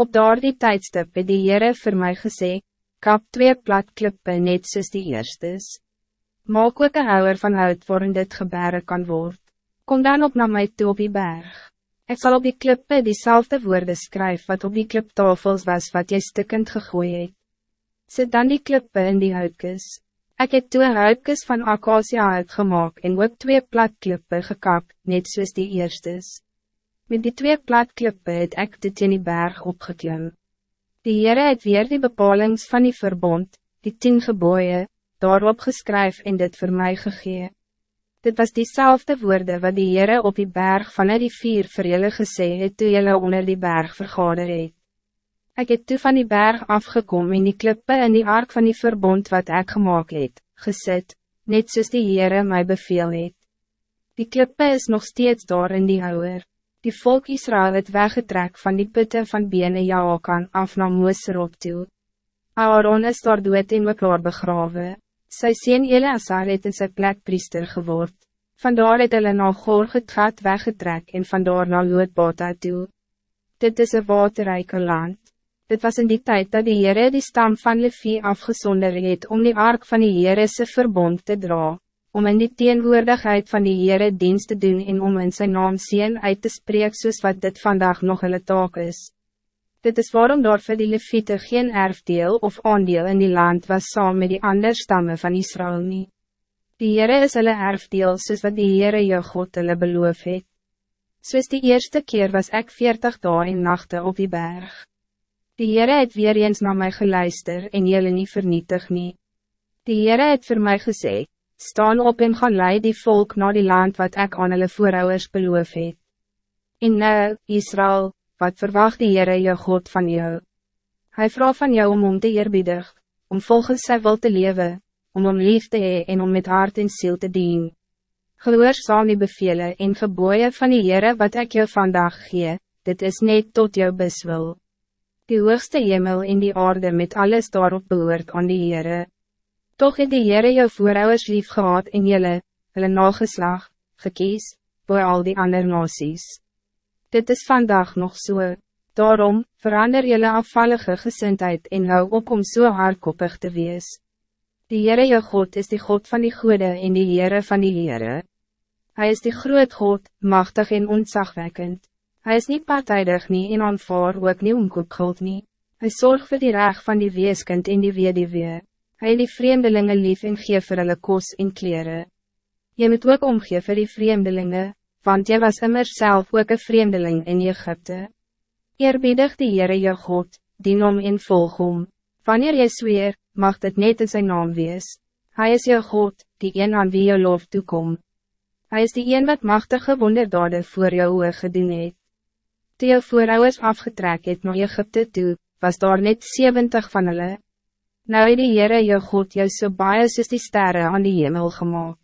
Op daardie tijdstip het die Heere vir my gesê, kap twee platklippe net soos die eerstes. Maak ook een houwer van hout waarin dit gebeuren kan worden. Kom dan op naar mij toe op die berg. Ik zal op die klippe diezelfde woorden schrijven wat op die kliptafels was wat jy stikkend gegooi het. Zet dan die klippe in die houtjes. Ik heb twee houtjes van acacia uitgemaak en ook twee platklippe gekap, net soos die eerstes. Met die twee platklippe het ek dit in die berg opgeklim. Die Heere het weer die bepalings van die verbond, die tien geboeien, daarop geskryf en dit voor mij gegee. Dit was diezelfde woorden wat die Heere op die berg van die vier vir julle gesê het toe julle onder die berg vergader het. Ek het toe van die berg afgekom in die klippe in die ark van die verbond wat ek gemaakt het, gesit, net soos die Heere my beveel het. Die klippe is nog steeds daar in die houwer. Die volk Israël het weggetrek van die putte van bene Jaokan af na Mooserop toe. Aaron is daar dood en mekaar begrawe. Sy sien Eleazar het in sy plek priester geword. Vandaar het hulle na Gorgetgat weggetrek en vandaar na Loodbata toe. Dit is een waterrijke land. Dit was in die tijd dat die Heere die stam van Levi afgezonder het om die ark van die Heerese verbond te dragen om in die teenwoordigheid van die Heere dienst te doen en om in zijn naam zien uit te spreken soos wat dit vandaag nog hulle taak is. Dit is waarom daar vir die Levite geen erfdeel of aandeel in die land was saam met die ander stammen van Israël nie. Die Heere is hulle erfdeel soos wat die Heere jou God hulle beloof het. Soos die eerste keer was ik veertig dagen en nachten op die berg. Die Heere het weer eens naar mij geluister en jullie niet vernietig nie. Die Heere het voor mij gezegd, staan op en gaan leid die volk naar die land wat ik aan hulle voorouders beloof het. En nou, Israël, wat verwacht die Heere jou God van jou? Hij vraagt van jou om om te eerbiedig, om volgens sy wil te leven, om om lief te hee en om met hart en ziel te dien. Gehoorzaam die bevelen en geboeien van die Heere wat ik jou vandaag gee, dit is net tot jou beswil. Die hoogste hemel in die aarde met alles daarop behoort aan die Heere. Toch het die Heere jou voorouders lief gehad in jylle, hulle nageslag, gekies, voor al die andere nasies. Dit is vandaag nog zo. Daarom, verander jylle afvallige gezindheid en hou op om so hardkoppig te wees. Die Heere jou God is die God van die goede en die Heere van die Heere. Hij is die groot God, machtig en ontzagwekkend. Hij is niet partijdig nie en aanvaar ook nie omkoopguld nie. Hy zorgt voor die reg van die weeskind en die wediwee. Hij die vreemdelingen lief en geef vir hulle kos en kleren. Je moet ook omgeven vir die vreemdelingen, want jy was immer zelf ook een vreemdeling in Egypte. Eerbiedig die Heere jou God, dien om en volg om. Wanneer jy zweer, mag dit net in zijn naam wees. Hij is jou God, die een aan wie jou lof toekom. Hij is die een wat machtige wonderdade voor jou oor gedoen het. Toe jou voorouders afgetrek het na Egypte toe, was daar net 70 van hulle. Nou het die Heere jou God jou so baie soos die sterre aan die hemel gemaakt.